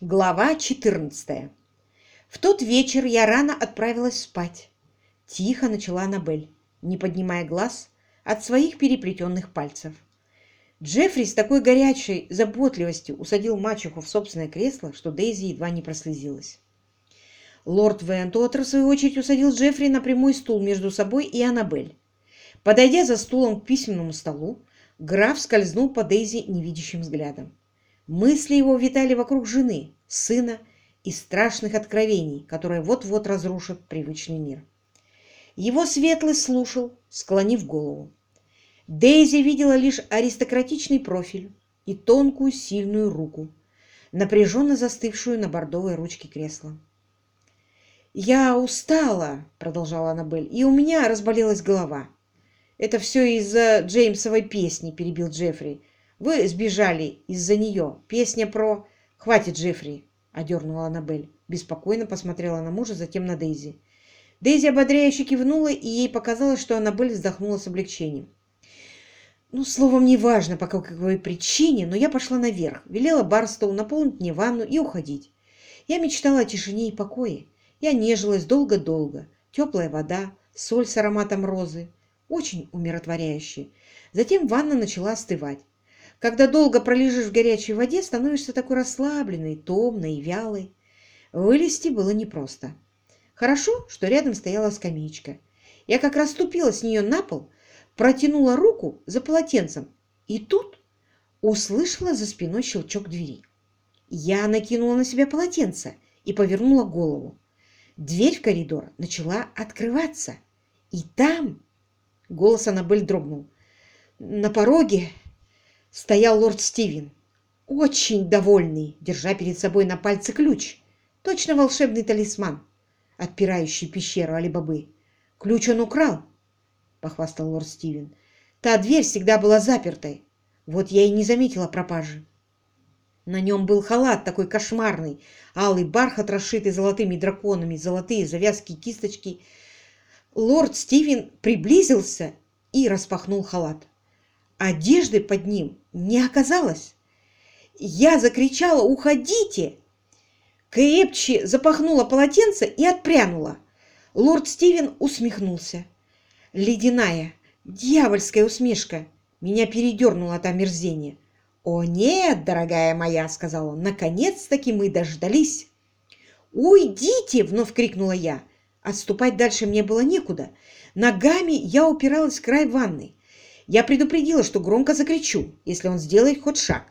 Глава 14. В тот вечер я рано отправилась спать. Тихо начала Аннабель, не поднимая глаз от своих переплетенных пальцев. Джеффри с такой горячей заботливостью усадил мачеху в собственное кресло, что Дейзи едва не прослезилась. Лорд Вентуотер, в свою очередь, усадил Джеффри на прямой стул между собой и Аннабель. Подойдя за стулом к письменному столу, граф скользнул по Дейзи невидящим взглядом. Мысли его витали вокруг жены, сына и страшных откровений, которые вот-вот разрушат привычный мир. Его светлость слушал, склонив голову. Дейзи видела лишь аристократичный профиль и тонкую сильную руку, напряженно застывшую на бордовой ручке кресла. «Я устала», — продолжала Аннабель, — «и у меня разболелась голова». «Это все из-за Джеймсовой песни», — перебил Джеффри. Вы сбежали из-за нее. Песня про... Хватит, Джеффри, одернула Аннабель. Беспокойно посмотрела на мужа, затем на Дейзи. Дейзи ободряюще кивнула, и ей показалось, что Аннабель вздохнула с облегчением. Ну, словом, не важно, по какой причине, но я пошла наверх, велела Барстоу наполнить мне ванну и уходить. Я мечтала о тишине и покое. Я нежилась долго-долго. Теплая вода, соль с ароматом розы. Очень умиротворяющая. Затем ванна начала остывать. Когда долго пролежишь в горячей воде, становишься такой расслабленной, томной и вялой. Вылезти было непросто. Хорошо, что рядом стояла скамеечка. Я как раз ступила с нее на пол, протянула руку за полотенцем, и тут услышала за спиной щелчок двери. Я накинула на себя полотенце и повернула голову. Дверь в коридор начала открываться. И там... Голос Аннабель дрогнул. На пороге стоял лорд Стивен, очень довольный, держа перед собой на пальце ключ, точно волшебный талисман, отпирающий пещеру Алибабы. Ключ он украл, похвастал лорд Стивен. Та дверь всегда была запертой, вот я и не заметила пропажи. На нем был халат такой кошмарный, алый бархат, расшитый золотыми драконами, золотые завязки кисточки. Лорд Стивен приблизился и распахнул халат. Одежды под ним не оказалось. Я закричала «Уходите!» Крепче запахнула полотенце и отпрянула. Лорд Стивен усмехнулся. Ледяная, дьявольская усмешка меня передернула от омерзения. «О нет, дорогая моя!» — сказал он. «Наконец-таки мы дождались!» «Уйдите!» — вновь крикнула я. Отступать дальше мне было некуда. Ногами я упиралась в край ванны. Я предупредила, что громко закричу, если он сделает хоть шаг.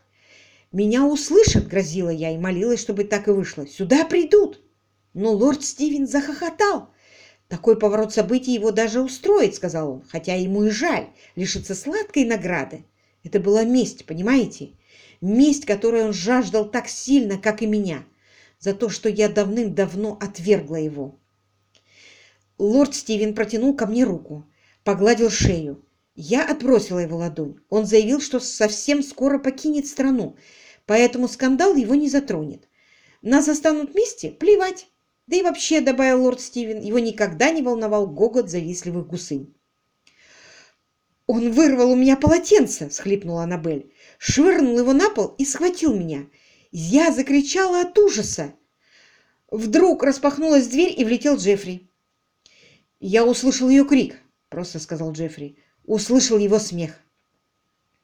«Меня услышат!» — грозила я и молилась, чтобы так и вышло. «Сюда придут!» Но лорд Стивен захохотал. «Такой поворот событий его даже устроит», — сказал он, хотя ему и жаль лишиться сладкой награды. Это была месть, понимаете? Месть, которой он жаждал так сильно, как и меня, за то, что я давным-давно отвергла его. Лорд Стивен протянул ко мне руку, погладил шею. Я отбросила его ладонь. Он заявил, что совсем скоро покинет страну, поэтому скандал его не затронет. Нас останут вместе? Плевать. Да и вообще, добавил лорд Стивен, его никогда не волновал гогот завистливых гусынь. «Он вырвал у меня полотенце!» — схлипнула Аннабель. Швырнул его на пол и схватил меня. Я закричала от ужаса. Вдруг распахнулась дверь и влетел Джеффри. «Я услышал ее крик», — просто сказал Джеффри услышал его смех.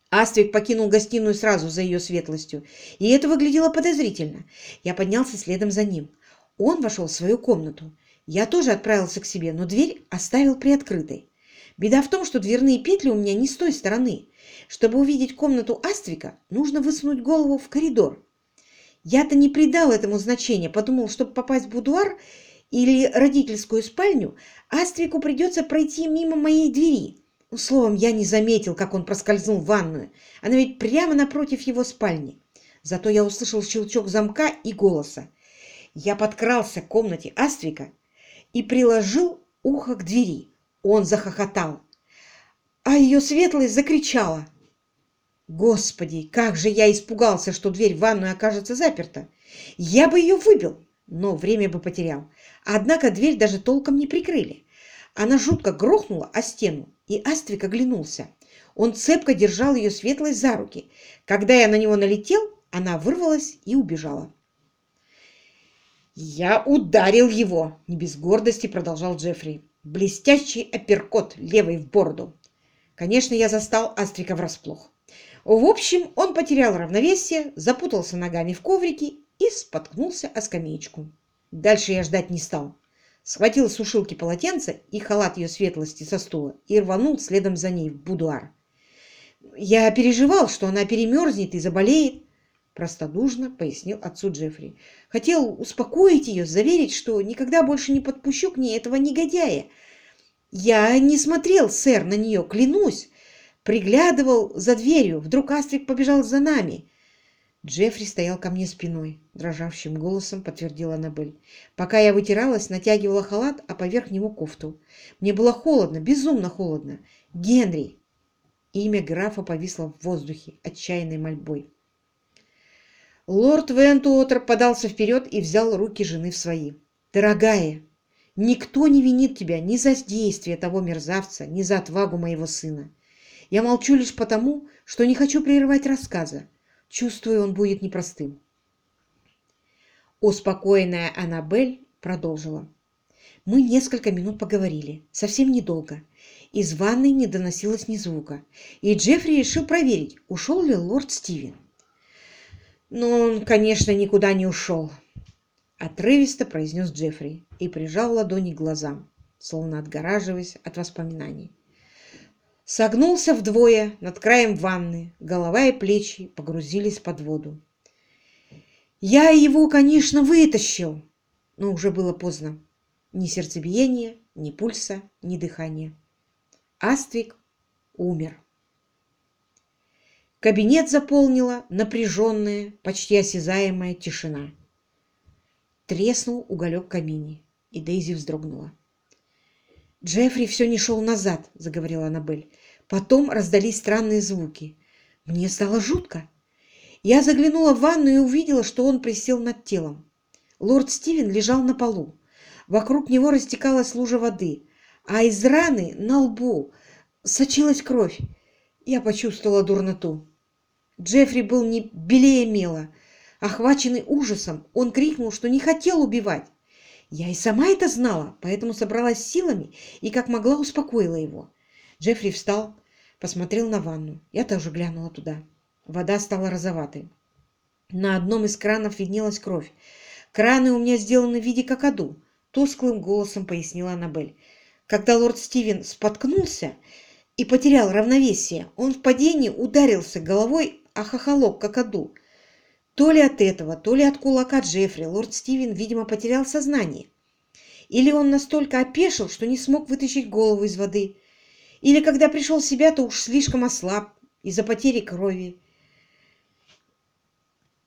Аствик покинул гостиную сразу за ее светлостью, и это выглядело подозрительно. Я поднялся следом за ним. Он вошел в свою комнату. Я тоже отправился к себе, но дверь оставил приоткрытой. Беда в том, что дверные петли у меня не с той стороны. Чтобы увидеть комнату Аствика, нужно высунуть голову в коридор. Я-то не придал этому значения, подумал, чтобы попасть в будуар или родительскую спальню, Аствику придется пройти мимо моей двери. Словом, я не заметил, как он проскользнул в ванную. Она ведь прямо напротив его спальни. Зато я услышал щелчок замка и голоса. Я подкрался к комнате Аствика и приложил ухо к двери. Он захохотал, а ее светлость закричала. Господи, как же я испугался, что дверь в ванную окажется заперта. Я бы ее выбил, но время бы потерял. Однако дверь даже толком не прикрыли. Она жутко грохнула о стену, и Аствик оглянулся. Он цепко держал ее светлость за руки. Когда я на него налетел, она вырвалась и убежала. «Я ударил его!» — не без гордости продолжал Джеффри. Блестящий апперкот левой в бороду. Конечно, я застал Астрика врасплох. В общем, он потерял равновесие, запутался ногами в коврике и споткнулся о скамеечку. Дальше я ждать не стал. Схватил с сушилки полотенце и халат ее светлости со стула и рванул следом за ней в будуар. Я переживал, что она перемерзнет и заболеет, простодушно пояснил отцу Джеффри. Хотел успокоить ее, заверить, что никогда больше не подпущу к ней этого негодяя. Я не смотрел, сэр, на нее, клянусь. Приглядывал за дверью. Вдруг Астрик побежал за нами. Джеффри стоял ко мне спиной, дрожавшим голосом подтвердила Аннабель. Пока я вытиралась, натягивала халат, а поверх него кофту. Мне было холодно, безумно холодно. Генри! Имя графа повисло в воздухе отчаянной мольбой. Лорд Вентуотер подался вперед и взял руки жены в свои. «Дорогая, никто не винит тебя ни за действие того мерзавца, ни за отвагу моего сына. Я молчу лишь потому, что не хочу прерывать рассказа. Чувствую, он будет непростым». Успокоенная Аннабель продолжила. Мы несколько минут поговорили, совсем недолго. Из ванной не доносилось ни звука, и Джеффри решил проверить, ушел ли лорд Стивен. Но он, конечно, никуда не ушел. Отрывисто произнес Джеффри и прижал ладони к глазам, словно отгораживаясь от воспоминаний. Согнулся вдвое над краем ванны, голова и плечи погрузились под воду. Я его, конечно, вытащил, но уже было поздно. Ни сердцебиения, ни пульса, ни дыхания. Аствик умер. Кабинет заполнила напряженная, почти осязаемая тишина. Треснул уголек камине, и Дейзи вздрогнула. «Джеффри все не шел назад», — заговорила Аннабель. Потом раздались странные звуки. Мне стало жутко. Я заглянула в ванну и увидела, что он присел над телом. Лорд Стивен лежал на полу. Вокруг него растекалась лужа воды, а из раны на лбу сочилась кровь. Я почувствовала дурноту. Джеффри был не белее мела. Охваченный ужасом, он крикнул, что не хотел убивать. Я и сама это знала, поэтому собралась силами и как могла успокоила его. Джеффри встал, посмотрел на ванну. Я тоже глянула туда. Вода стала розоватой. На одном из кранов виднелась кровь. Краны у меня сделаны в виде какаду, тусклым голосом пояснила Аннабель. Когда лорд Стивен споткнулся и потерял равновесие, он в падении ударился головой а хохолок какаду. То ли от этого, то ли от кулака Джеффри лорд Стивен, видимо, потерял сознание. Или он настолько опешил, что не смог вытащить голову из воды. Или когда пришел в себя, то уж слишком ослаб из-за потери крови.